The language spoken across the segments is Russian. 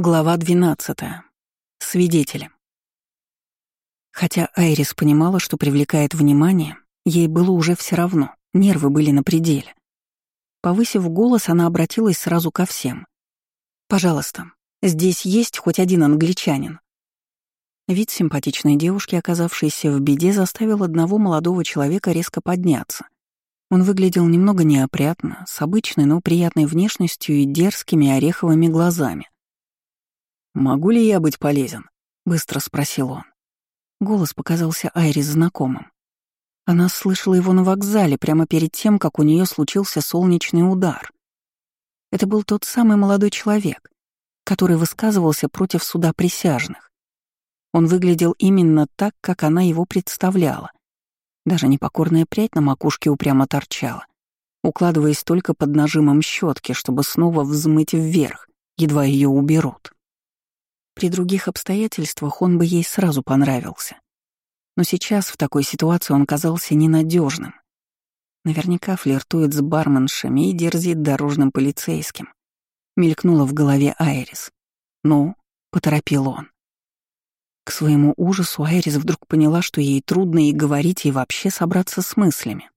Глава 12. Свидетели. Хотя Айрис понимала, что привлекает внимание, ей было уже все равно, нервы были на пределе. Повысив голос, она обратилась сразу ко всем. «Пожалуйста, здесь есть хоть один англичанин». Вид симпатичной девушки, оказавшейся в беде, заставил одного молодого человека резко подняться. Он выглядел немного неопрятно, с обычной, но приятной внешностью и дерзкими ореховыми глазами — «Могу ли я быть полезен?» — быстро спросил он. Голос показался Айрис знакомым. Она слышала его на вокзале прямо перед тем, как у нее случился солнечный удар. Это был тот самый молодой человек, который высказывался против суда присяжных. Он выглядел именно так, как она его представляла. Даже непокорная прядь на макушке упрямо торчала, укладываясь только под нажимом щетки, чтобы снова взмыть вверх, едва ее уберут. При других обстоятельствах он бы ей сразу понравился. Но сейчас в такой ситуации он казался ненадежным. Наверняка флиртует с барменшами и дерзит дорожным полицейским. Мелькнула в голове Айрис. «Ну?» — поторопил он. К своему ужасу Айрис вдруг поняла, что ей трудно и говорить, и вообще собраться с мыслями.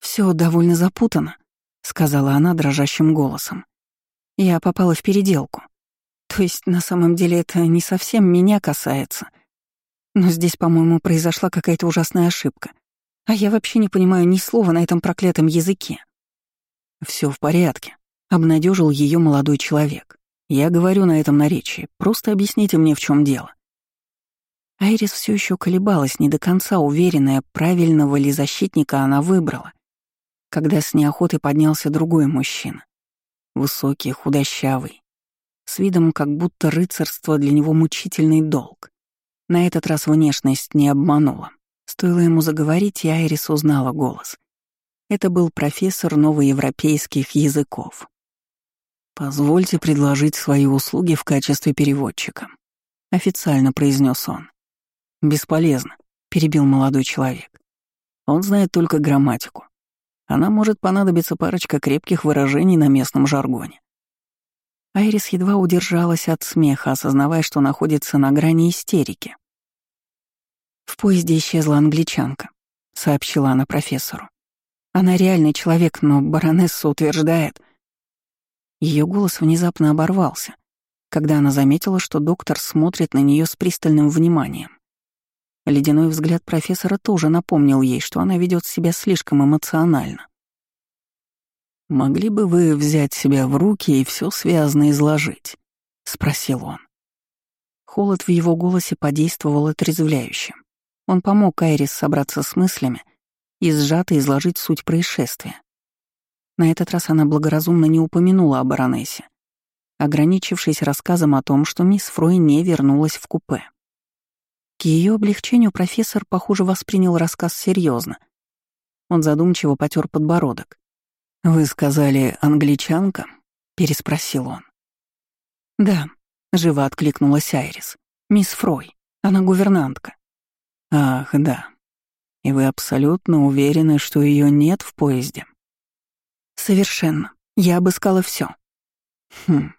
Все довольно запутано», — сказала она дрожащим голосом. «Я попала в переделку. То есть на самом деле это не совсем меня касается. Но здесь, по-моему, произошла какая-то ужасная ошибка. А я вообще не понимаю ни слова на этом проклятом языке. Все в порядке, обнадежил ее молодой человек. Я говорю на этом наречии. Просто объясните мне, в чем дело. Айрис все еще колебалась, не до конца уверенная, правильного ли защитника она выбрала, когда с неохотой поднялся другой мужчина. Высокий, худощавый, с видом, как будто рыцарство для него мучительный долг. На этот раз внешность не обманула. Стоило ему заговорить, и Айрис узнала голос. Это был профессор новоевропейских языков. «Позвольте предложить свои услуги в качестве переводчика», — официально произнес он. «Бесполезно», — перебил молодой человек. «Он знает только грамматику. Она может понадобиться парочка крепких выражений на местном жаргоне. Айрис едва удержалась от смеха, осознавая, что находится на грани истерики. «В поезде исчезла англичанка», — сообщила она профессору. «Она реальный человек, но баронесса утверждает...» Ее голос внезапно оборвался, когда она заметила, что доктор смотрит на нее с пристальным вниманием. Ледяной взгляд профессора тоже напомнил ей, что она ведет себя слишком эмоционально. «Могли бы вы взять себя в руки и все связно изложить?» — спросил он. Холод в его голосе подействовал отрезвляюще. Он помог Айрис собраться с мыслями и сжато изложить суть происшествия. На этот раз она благоразумно не упомянула о баронессе, ограничившись рассказом о том, что мисс Фрой не вернулась в купе. К ее облегчению профессор, похоже, воспринял рассказ серьезно. Он задумчиво потер подбородок. «Вы сказали, англичанка?» — переспросил он. «Да», — живо откликнулась Айрис. «Мисс Фрой, она гувернантка». «Ах, да. И вы абсолютно уверены, что ее нет в поезде?» «Совершенно. Я обыскала все. «Хм.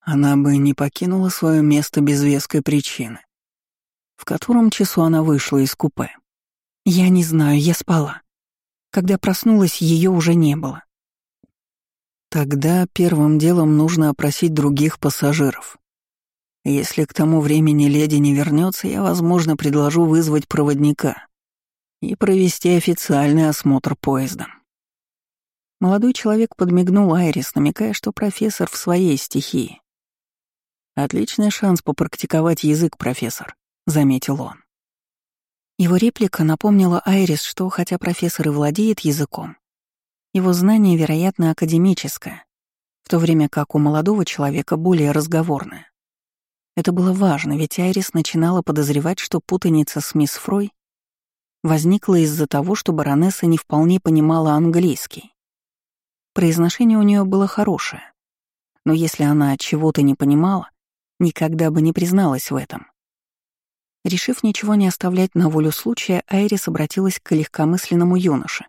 Она бы не покинула свое место без веской причины. В котором часу она вышла из купе?» «Я не знаю, я спала. Когда проснулась, ее уже не было. Тогда первым делом нужно опросить других пассажиров. Если к тому времени леди не вернется, я, возможно, предложу вызвать проводника и провести официальный осмотр поезда. Молодой человек подмигнул Айрис, намекая, что профессор в своей стихии. «Отличный шанс попрактиковать язык, профессор», — заметил он. Его реплика напомнила Айрис, что, хотя профессор и владеет языком, его знание, вероятно, академическое, в то время как у молодого человека более разговорное. Это было важно, ведь Айрис начинала подозревать, что путаница с мисс Фрой возникла из-за того, что баронесса не вполне понимала английский. Произношение у нее было хорошее, но если она чего-то не понимала, никогда бы не призналась в этом. Решив ничего не оставлять на волю случая, Айрис обратилась к легкомысленному юноше.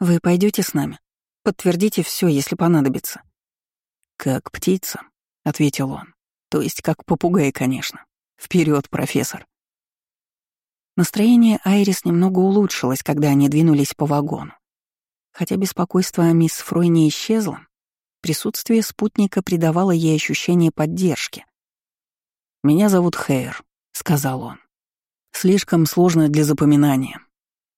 «Вы пойдете с нами? Подтвердите все, если понадобится». «Как птица», — ответил он. То есть как попугай, конечно. Вперед, профессор. Настроение Айрис немного улучшилось, когда они двинулись по вагону. Хотя беспокойство о мисс Фрой не исчезло, присутствие спутника придавало ей ощущение поддержки. «Меня зовут Хейр», — сказал он. «Слишком сложно для запоминания.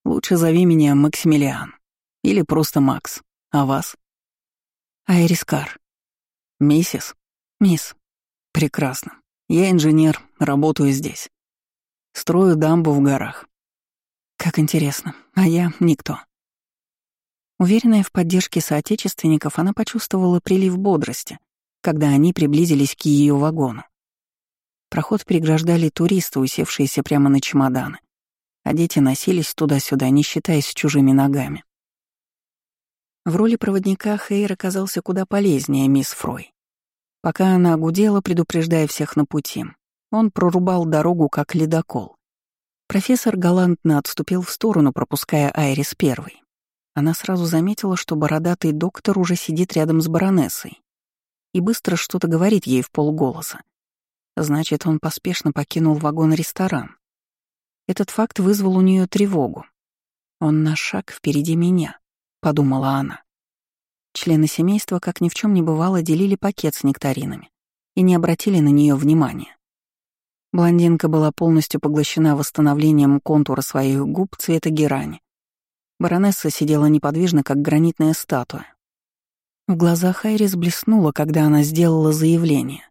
Лучше зови меня Максимилиан. Или просто Макс. А вас?» «Айрис Кар». «Миссис?» «Мисс». «Прекрасно. Я инженер, работаю здесь. Строю дамбу в горах». «Как интересно. А я — никто». Уверенная в поддержке соотечественников, она почувствовала прилив бодрости, когда они приблизились к ее вагону. Проход преграждали туристы, усевшиеся прямо на чемоданы, а дети носились туда-сюда, не считаясь чужими ногами. В роли проводника Хейр оказался куда полезнее мисс Фрой. Пока она гудела, предупреждая всех на пути, он прорубал дорогу как ледокол. Профессор галантно отступил в сторону, пропуская Айрис первой. Она сразу заметила, что бородатый доктор уже сидит рядом с баронессой и быстро что-то говорит ей в полголоса. Значит, он поспешно покинул вагон-ресторан. Этот факт вызвал у нее тревогу. «Он на шаг впереди меня», — подумала она. Члены семейства, как ни в чем не бывало, делили пакет с нектаринами и не обратили на нее внимания. Блондинка была полностью поглощена восстановлением контура своих губ цвета герани Баронесса сидела неподвижно, как гранитная статуя. В глазах Айрис блеснула, когда она сделала заявление.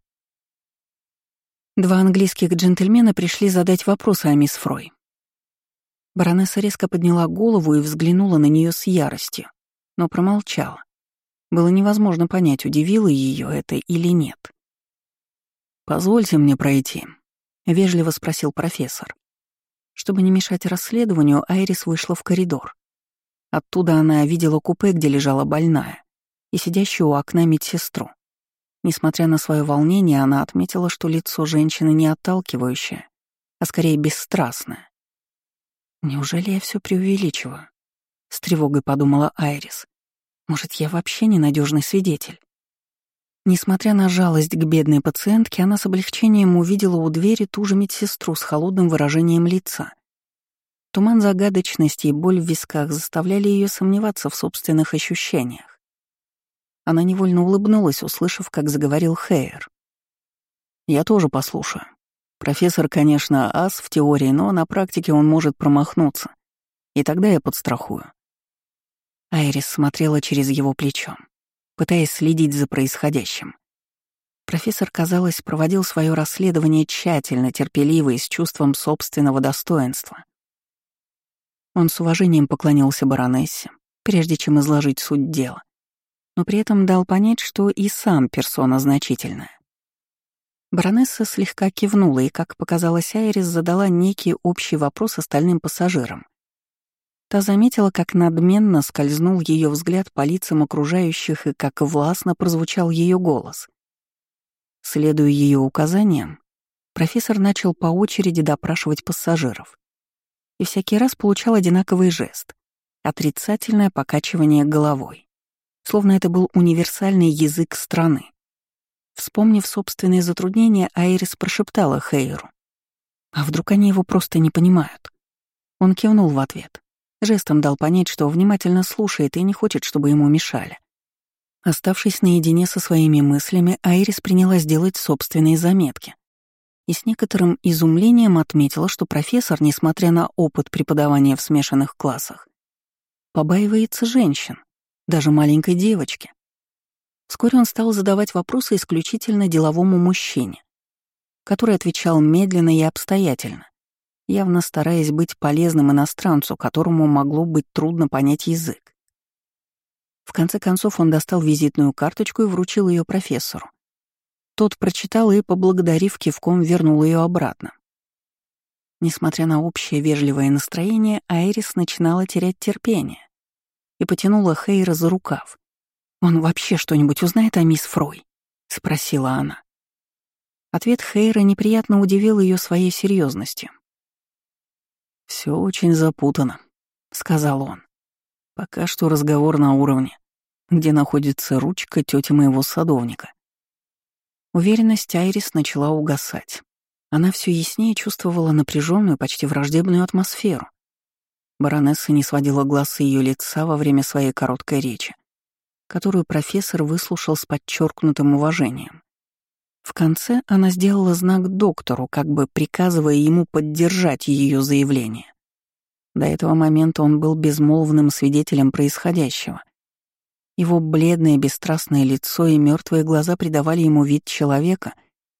Два английских джентльмена пришли задать вопросы о мисс Фрой. Баронесса резко подняла голову и взглянула на нее с яростью, но промолчала. Было невозможно понять, удивило ее это или нет. «Позвольте мне пройти», — вежливо спросил профессор. Чтобы не мешать расследованию, Айрис вышла в коридор. Оттуда она видела купе, где лежала больная, и сидящую у окна медсестру. Несмотря на свое волнение, она отметила, что лицо женщины не отталкивающее, а скорее бесстрастное. «Неужели я все преувеличиваю?» — с тревогой подумала Айрис. «Может, я вообще ненадежный свидетель?» Несмотря на жалость к бедной пациентке, она с облегчением увидела у двери ту же медсестру с холодным выражением лица — Туман загадочности и боль в висках заставляли ее сомневаться в собственных ощущениях. Она невольно улыбнулась, услышав, как заговорил Хейер. «Я тоже послушаю. Профессор, конечно, ас в теории, но на практике он может промахнуться. И тогда я подстрахую». Айрис смотрела через его плечо, пытаясь следить за происходящим. Профессор, казалось, проводил свое расследование тщательно, терпеливо и с чувством собственного достоинства. Он с уважением поклонился баронессе, прежде чем изложить суть дела, но при этом дал понять, что и сам персона значительная. Баронесса слегка кивнула и, как показалось Айрис, задала некий общий вопрос остальным пассажирам. Та заметила, как надменно скользнул ее взгляд по лицам окружающих и как властно прозвучал ее голос. Следуя ее указаниям, профессор начал по очереди допрашивать пассажиров и всякий раз получал одинаковый жест — отрицательное покачивание головой, словно это был универсальный язык страны. Вспомнив собственные затруднения, Айрис прошептала Хейру. «А вдруг они его просто не понимают?» Он кивнул в ответ. Жестом дал понять, что внимательно слушает и не хочет, чтобы ему мешали. Оставшись наедине со своими мыслями, Айрис принялась делать собственные заметки — и с некоторым изумлением отметила, что профессор, несмотря на опыт преподавания в смешанных классах, побаивается женщин, даже маленькой девочки. Вскоре он стал задавать вопросы исключительно деловому мужчине, который отвечал медленно и обстоятельно, явно стараясь быть полезным иностранцу, которому могло быть трудно понять язык. В конце концов он достал визитную карточку и вручил ее профессору. Тот прочитал и, поблагодарив кивком, вернул ее обратно. Несмотря на общее вежливое настроение, Айрис начинала терять терпение и потянула Хейра за рукав. «Он вообще что-нибудь узнает о мисс Фрой?» — спросила она. Ответ Хейра неприятно удивил ее своей серьезностью. Все очень запутано», — сказал он. «Пока что разговор на уровне, где находится ручка тети моего садовника. Уверенность Айрис начала угасать. Она все яснее чувствовала напряженную, почти враждебную атмосферу. Баронесса не сводила глаз с ее лица во время своей короткой речи, которую профессор выслушал с подчеркнутым уважением. В конце она сделала знак доктору, как бы приказывая ему поддержать ее заявление. До этого момента он был безмолвным свидетелем происходящего. Его бледное бесстрастное лицо и мертвые глаза придавали ему вид человека,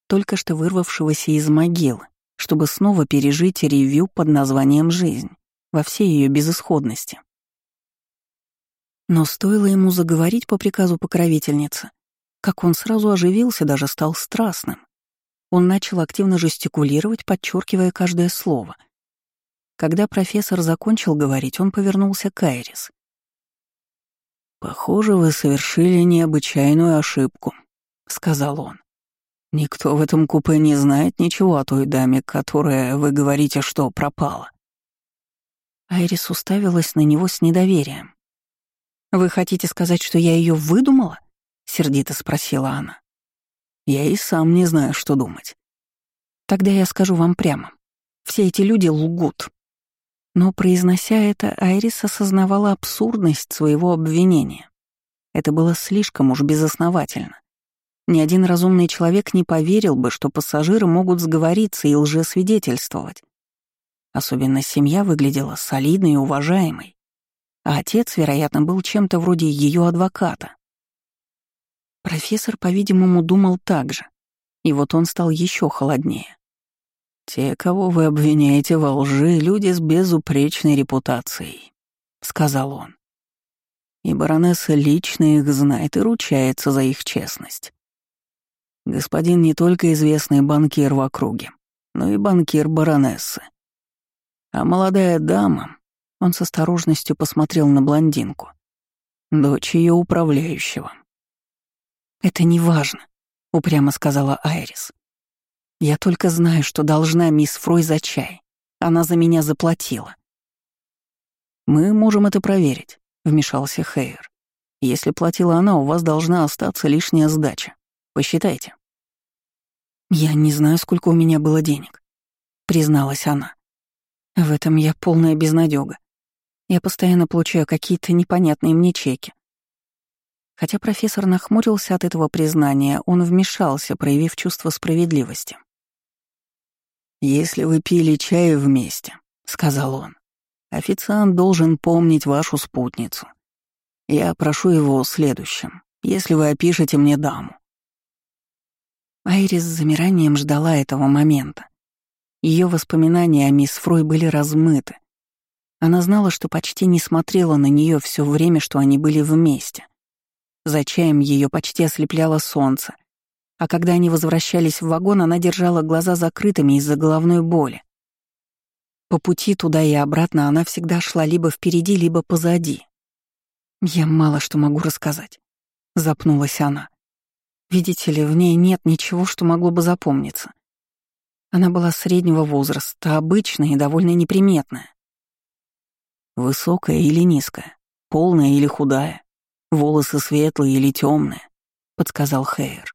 только что вырвавшегося из могилы, чтобы снова пережить ревью под названием «Жизнь» во всей ее безысходности. Но стоило ему заговорить по приказу покровительницы, как он сразу оживился, даже стал страстным. Он начал активно жестикулировать, подчеркивая каждое слово. Когда профессор закончил говорить, он повернулся к Айрис. «Похоже, вы совершили необычайную ошибку», — сказал он. «Никто в этом купе не знает ничего о той даме, которая, вы говорите, что пропала». Айрис уставилась на него с недоверием. «Вы хотите сказать, что я ее выдумала?» — сердито спросила она. «Я и сам не знаю, что думать». «Тогда я скажу вам прямо. Все эти люди лгут». Но, произнося это, Айрис осознавала абсурдность своего обвинения. Это было слишком уж безосновательно. Ни один разумный человек не поверил бы, что пассажиры могут сговориться и лжесвидетельствовать. Особенно семья выглядела солидной и уважаемой, а отец, вероятно, был чем-то вроде ее адвоката. Профессор, по-видимому, думал так же. И вот он стал еще холоднее. «Те, кого вы обвиняете во лжи, люди с безупречной репутацией», — сказал он. «И баронесса лично их знает и ручается за их честность. Господин не только известный банкир в округе, но и банкир баронессы. А молодая дама, он с осторожностью посмотрел на блондинку, дочь ее управляющего. «Это не важно», — упрямо сказала Айрис. «Я только знаю, что должна мисс Фрой за чай. Она за меня заплатила». «Мы можем это проверить», — вмешался Хейер. «Если платила она, у вас должна остаться лишняя сдача. Посчитайте». «Я не знаю, сколько у меня было денег», — призналась она. «В этом я полная безнадёга. Я постоянно получаю какие-то непонятные мне чеки. Хотя профессор нахмурился от этого признания, он вмешался, проявив чувство справедливости. «Если вы пили чай вместе», — сказал он, — «официант должен помнить вашу спутницу. Я прошу его следующим, если вы опишете мне даму». Айрис с замиранием ждала этого момента. Ее воспоминания о мисс Фрой были размыты. Она знала, что почти не смотрела на нее все время, что они были вместе — за чаем ее почти ослепляло солнце, а когда они возвращались в вагон, она держала глаза закрытыми из-за головной боли. По пути туда и обратно она всегда шла либо впереди, либо позади. «Я мало что могу рассказать», — запнулась она. «Видите ли, в ней нет ничего, что могло бы запомниться. Она была среднего возраста, обычная и довольно неприметная. Высокая или низкая, полная или худая, Волосы светлые или темные, подсказал Хейер.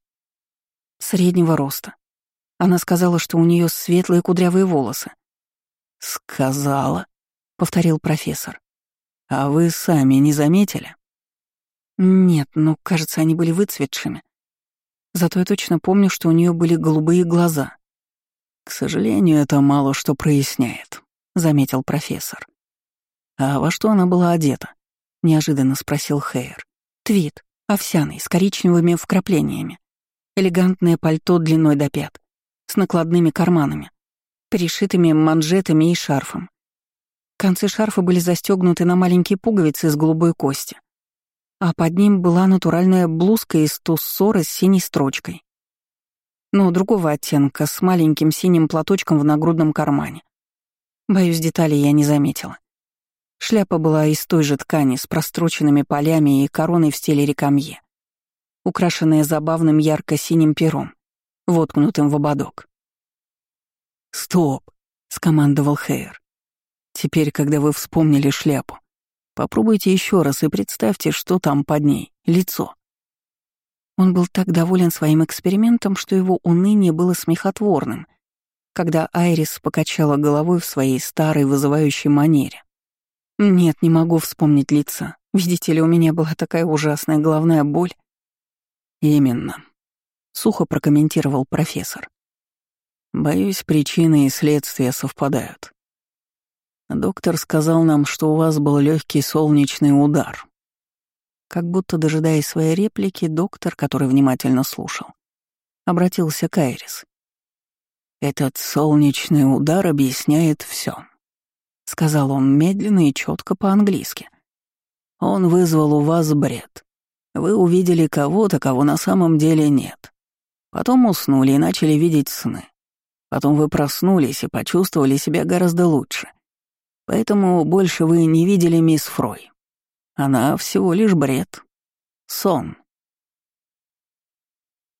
Среднего роста. Она сказала, что у нее светлые кудрявые волосы. Сказала, повторил профессор. А вы сами не заметили? Нет, но, кажется, они были выцветшими. Зато я точно помню, что у нее были голубые глаза. К сожалению, это мало что проясняет, заметил профессор. А во что она была одета? — неожиданно спросил Хейер. «Твит, овсяный, с коричневыми вкраплениями. Элегантное пальто длиной до пят, с накладными карманами, пришитыми манжетами и шарфом. Концы шарфа были застегнуты на маленькие пуговицы из голубой кости, а под ним была натуральная блузка из туссора с синей строчкой. Но другого оттенка, с маленьким синим платочком в нагрудном кармане. Боюсь, деталей я не заметила. Шляпа была из той же ткани с простроченными полями и короной в стиле рекамье, украшенная забавным ярко-синим пером, воткнутым в ободок. «Стоп!» — скомандовал Хейер. «Теперь, когда вы вспомнили шляпу, попробуйте еще раз и представьте, что там под ней — лицо. Он был так доволен своим экспериментом, что его уныние было смехотворным, когда Айрис покачала головой в своей старой вызывающей манере. «Нет, не могу вспомнить лица. Видите ли, у меня была такая ужасная головная боль». «Именно», — сухо прокомментировал профессор. «Боюсь, причины и следствия совпадают. Доктор сказал нам, что у вас был легкий солнечный удар. Как будто дожидаясь своей реплики, доктор, который внимательно слушал, обратился к Айрис. «Этот солнечный удар объясняет все, сказал он медленно и четко по-английски. «Он вызвал у вас бред. Вы увидели кого-то, кого на самом деле нет. Потом уснули и начали видеть сны. Потом вы проснулись и почувствовали себя гораздо лучше. Поэтому больше вы не видели мисс Фрой. Она всего лишь бред. Сон.